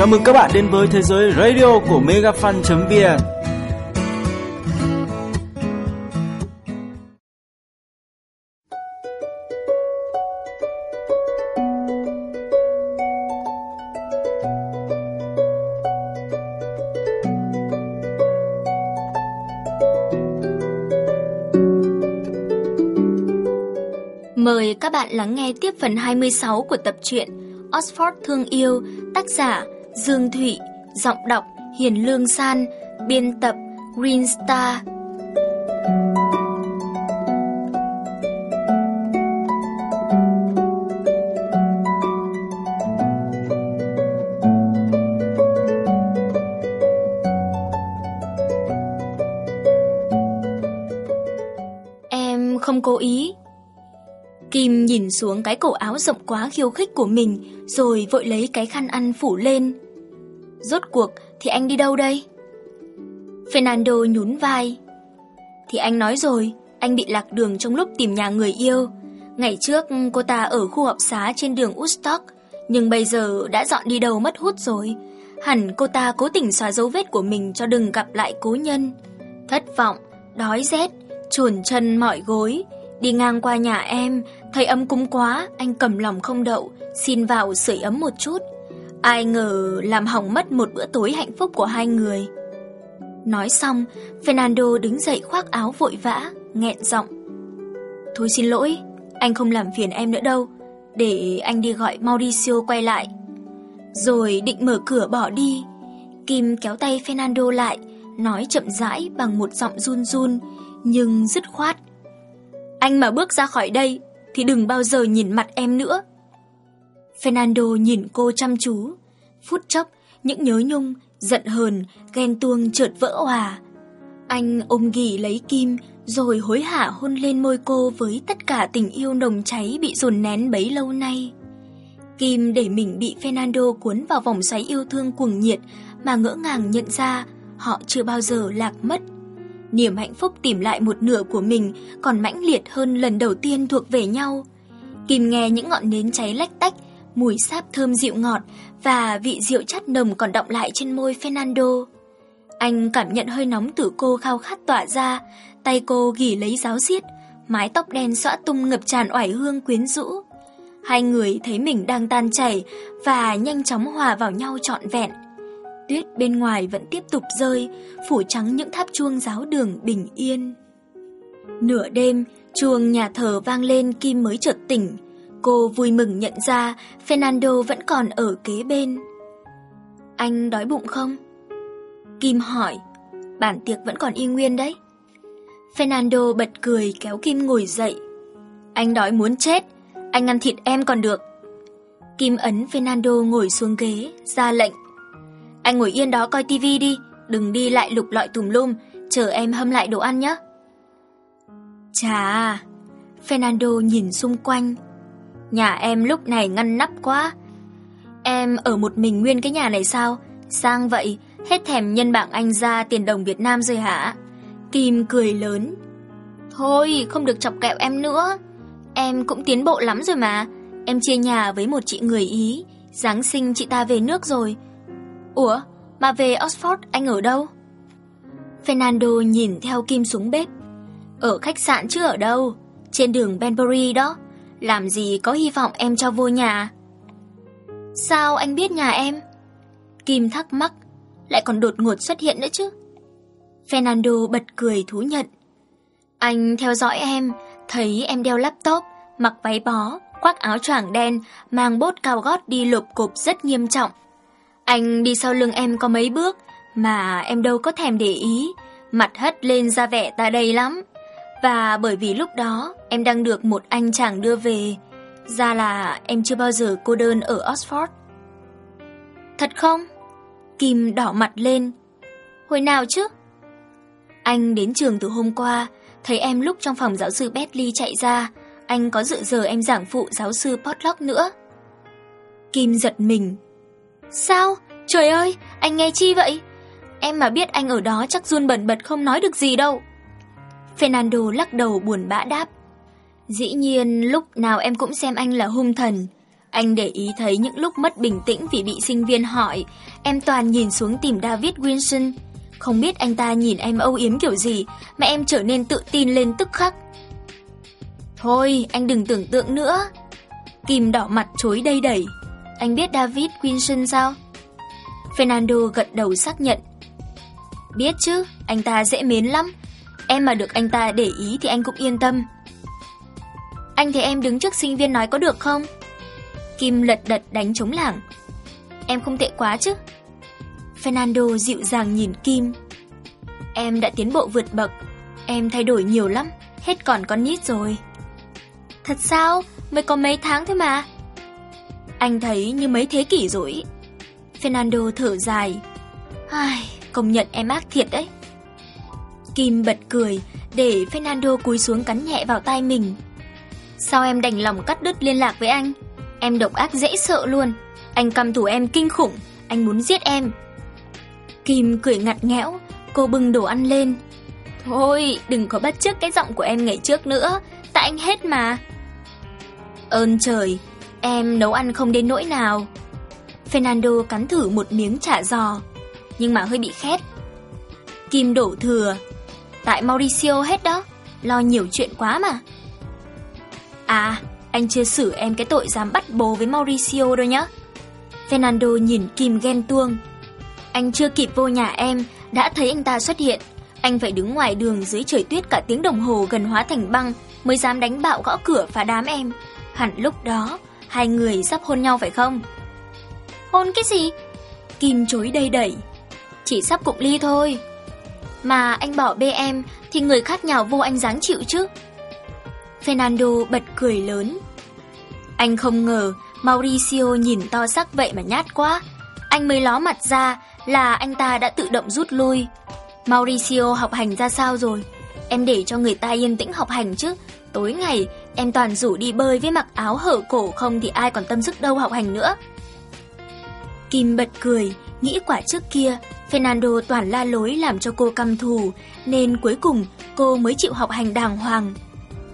Chào mừng các bạn đến với thế giới radio của megafan.vn Mời các bạn lắng nghe tiếp phần 26 của tập truyện Oxford Thương Yêu, tác giả Dương Thụy, giọng đọc Hiền Lương San, biên tập Green Star. Em không cố ý. Kim nhìn xuống cái cổ áo rộng quá khiêu khích của mình rồi vội lấy cái khăn ăn phủ lên. Rốt cuộc thì anh đi đâu đây? Fernando nhún vai. Thì anh nói rồi, anh bị lạc đường trong lúc tìm nhà người yêu. Ngày trước cô ta ở khu học xá trên đường Woodstock, nhưng bây giờ đã dọn đi đâu mất hút rồi. Hẳn cô ta cố tình xóa dấu vết của mình cho đừng gặp lại cố nhân. Thất vọng, đói rét, chuồn chân mỏi gối, đi ngang qua nhà em, thấy ấm cúng quá, anh cầm lòng không đậu, xin vào sưởi ấm một chút. Ai ngờ làm hỏng mất một bữa tối hạnh phúc của hai người. Nói xong, Fernando đứng dậy khoác áo vội vã, nghẹn giọng. Thôi xin lỗi, anh không làm phiền em nữa đâu, để anh đi gọi Mauricio quay lại. Rồi định mở cửa bỏ đi, Kim kéo tay Fernando lại, nói chậm rãi bằng một giọng run run, nhưng dứt khoát. Anh mà bước ra khỏi đây, thì đừng bao giờ nhìn mặt em nữa. Fernando nhìn cô chăm chú. Phút chốc, những nhớ nhung, giận hờn, ghen tuông chợt vỡ hòa. Anh ôm ghì lấy Kim, rồi hối hả hôn lên môi cô với tất cả tình yêu nồng cháy bị dồn nén bấy lâu nay. Kim để mình bị Fernando cuốn vào vòng xoáy yêu thương cuồng nhiệt mà ngỡ ngàng nhận ra họ chưa bao giờ lạc mất. Niềm hạnh phúc tìm lại một nửa của mình còn mãnh liệt hơn lần đầu tiên thuộc về nhau. Kim nghe những ngọn nến cháy lách tách, mùi sáp thơm dịu ngọt và vị rượu chát nồng còn đọng lại trên môi Fernando. Anh cảm nhận hơi nóng từ cô khao khát tỏa ra, tay cô gỉ lấy giáo xiết, mái tóc đen xõa tung ngập tràn oải hương quyến rũ. Hai người thấy mình đang tan chảy và nhanh chóng hòa vào nhau trọn vẹn. Tuyết bên ngoài vẫn tiếp tục rơi, phủ trắng những tháp chuông giáo đường bình yên. Nửa đêm, chuông nhà thờ vang lên Kim mới chợt tỉnh. Cô vui mừng nhận ra Fernando vẫn còn ở kế bên. Anh đói bụng không? Kim hỏi, bản tiệc vẫn còn y nguyên đấy. Fernando bật cười kéo Kim ngồi dậy. Anh đói muốn chết, anh ăn thịt em còn được. Kim ấn Fernando ngồi xuống ghế, ra lệnh. Anh ngồi yên đó coi tivi đi, đừng đi lại lục lọi tùm lum, chờ em hâm lại đồ ăn nhé. Chà, Fernando nhìn xung quanh. Nhà em lúc này ngăn nắp quá. Em ở một mình nguyên cái nhà này sao? Sang vậy, hết thèm nhân bảng anh ra tiền đồng Việt Nam rồi hả? Kim cười lớn. Thôi, không được chọc kẹo em nữa. Em cũng tiến bộ lắm rồi mà. Em chia nhà với một chị người Ý. Giáng sinh chị ta về nước rồi. Ủa, mà về Oxford anh ở đâu? Fernando nhìn theo Kim xuống bếp. Ở khách sạn chứ ở đâu? Trên đường Benbury đó. Làm gì có hy vọng em cho vô nhà? Sao anh biết nhà em? Kim thắc mắc, lại còn đột ngột xuất hiện nữa chứ. Fernando bật cười thú nhận. Anh theo dõi em, thấy em đeo laptop, mặc váy bó, khoác áo choàng đen, mang bốt cao gót đi lộp cộp rất nghiêm trọng. Anh đi sau lưng em có mấy bước, mà em đâu có thèm để ý, mặt hất lên ra vẻ ta đây lắm. Và bởi vì lúc đó em đang được một anh chàng đưa về, ra là em chưa bao giờ cô đơn ở Oxford. Thật không? Kim đỏ mặt lên. Hồi nào chứ? Anh đến trường từ hôm qua, thấy em lúc trong phòng giáo sư Bentley chạy ra, anh có dự giờ em giảng phụ giáo sư Potlock nữa. Kim giật mình. Sao? Trời ơi, anh nghe chi vậy? Em mà biết anh ở đó chắc run bẩn bật không nói được gì đâu. Fernando lắc đầu buồn bã đáp. Dĩ nhiên lúc nào em cũng xem anh là hung thần. Anh để ý thấy những lúc mất bình tĩnh vì bị sinh viên hỏi, em toàn nhìn xuống tìm David Wilson. Không biết anh ta nhìn em âu yếm kiểu gì mà em trở nên tự tin lên tức khắc. Thôi, anh đừng tưởng tượng nữa. Kim đỏ mặt chối đầy đẩy. Anh biết David Wilson sao? Fernando gật đầu xác nhận. Biết chứ, anh ta dễ mến lắm. Em mà được anh ta để ý thì anh cũng yên tâm. Anh thấy em đứng trước sinh viên nói có được không? Kim lật đật đánh trống lảng. Em không tệ quá chứ? Fernando dịu dàng nhìn Kim. Em đã tiến bộ vượt bậc. Em thay đổi nhiều lắm, hết còn con nít rồi. Thật sao? Mới có mấy tháng thôi mà. Anh thấy như mấy thế kỷ rồi. Fernando thở dài. Ai, công nhận em ác thiệt đấy. Kim bật cười, để Fernando cúi xuống cắn nhẹ vào tai mình. Sao em đành lòng cắt đứt liên lạc với anh? Em độc ác dễ sợ luôn. Anh cầm thủ em kinh khủng, anh muốn giết em. Kim cười ngặt nghẽo, cô bưng đồ ăn lên. Thôi, đừng có bắt chước cái giọng của em ngày trước nữa, tại anh hết mà. Ơn trời, em nấu ăn không đến nỗi nào. Fernando cắn thử một miếng chả giò, nhưng mà hơi bị khét. Kim đổ thừa, tại Mauricio hết đó, lo nhiều chuyện quá mà. À, anh chưa xử em cái tội dám bắt bố với Mauricio đâu nhá. Fernando nhìn Kim ghen tuông. Anh chưa kịp vô nhà em, đã thấy anh ta xuất hiện. Anh phải đứng ngoài đường dưới trời tuyết cả tiếng đồng hồ gần hóa thành băng mới dám đánh bạo gõ cửa phá đám em. Hẳn lúc đó, hai người sắp hôn nhau phải không? Hôn cái gì? Kim chối đầy đẩy. Chỉ sắp cụng ly thôi. Mà anh bỏ bê em thì người khác nhào vô anh dáng chịu chứ. Fernando bật cười lớn. Anh không ngờ Mauricio nhìn to sắc vậy mà nhát quá. Anh mới ló mặt ra là anh ta đã tự động rút lui. Mauricio học hành ra sao rồi? Em để cho người ta yên tĩnh học hành chứ. Tối ngày em toàn rủ đi bơi với mặc áo hở cổ không thì ai còn tâm sức đâu học hành nữa. Kim bật cười, nghĩ quả trước kia Fernando toàn la lối làm cho cô căm thù, nên cuối cùng cô mới chịu học hành đàng hoàng.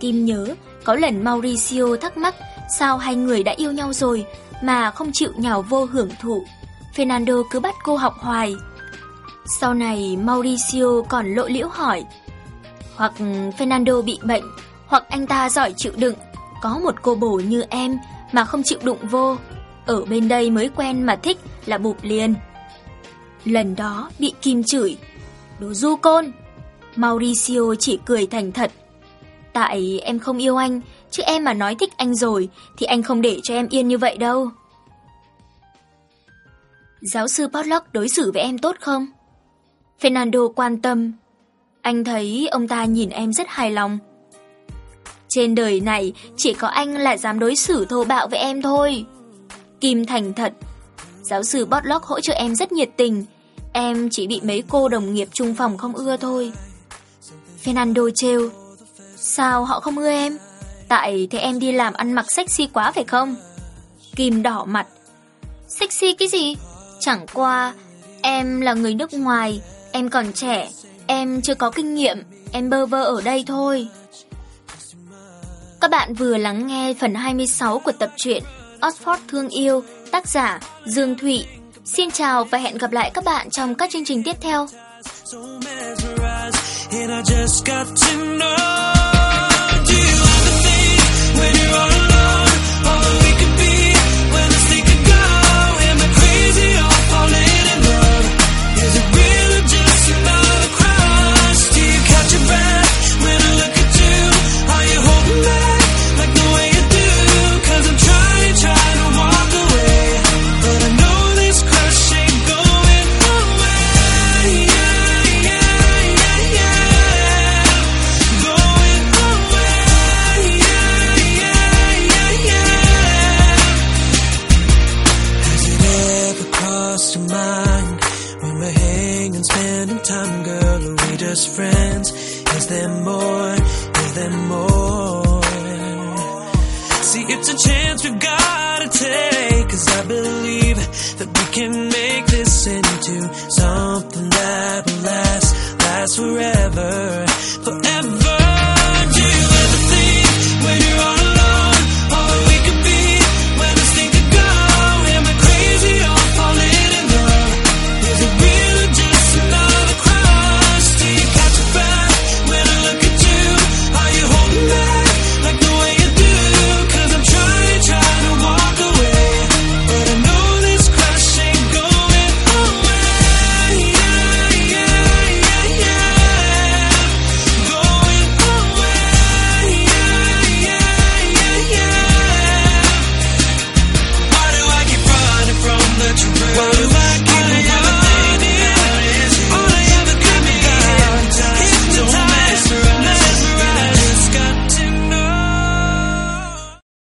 Kim nhớ, có lần Mauricio thắc mắc sao hai người đã yêu nhau rồi mà không chịu nhào vô hưởng thụ. Fernando cứ bắt cô học hoài. Sau này Mauricio còn lộ liễu hỏi. Hoặc Fernando bị bệnh, hoặc anh ta giỏi chịu đựng. Có một cô bổ như em mà không chịu đụng vô. Ở bên đây mới quen mà thích là bụp liền. Lần đó bị Kim chửi. Đồ du côn. Mauricio chỉ cười thành thật. Tại em không yêu anh, chứ em mà nói thích anh rồi thì anh không để cho em yên như vậy đâu. Giáo sư Potluck đối xử với em tốt không? Fernando quan tâm. Anh thấy ông ta nhìn em rất hài lòng. Trên đời này chỉ có anh là dám đối xử thô bạo với em thôi. Kim thành thật. Giáo sư Botlock hỗ trợ em rất nhiệt tình. Em chỉ bị mấy cô đồng nghiệp chung phòng không ưa thôi. Fernando trêu. Sao họ không ưa em? Tại thế em đi làm ăn mặc sexy quá phải không? Kim đỏ mặt. Sexy cái gì? Chẳng qua, em là người nước ngoài, em còn trẻ, em chưa có kinh nghiệm, em bơ vơ ở đây thôi. Các bạn vừa lắng nghe phần 26 của tập truyện Oxford Thương Yêu, tác giả Dương Thụy. Xin chào và hẹn gặp lại các bạn trong các chương trình tiếp theo. when See, it's a chance we've gotta take. Cause I believe that we can make this into something that will last, last forever.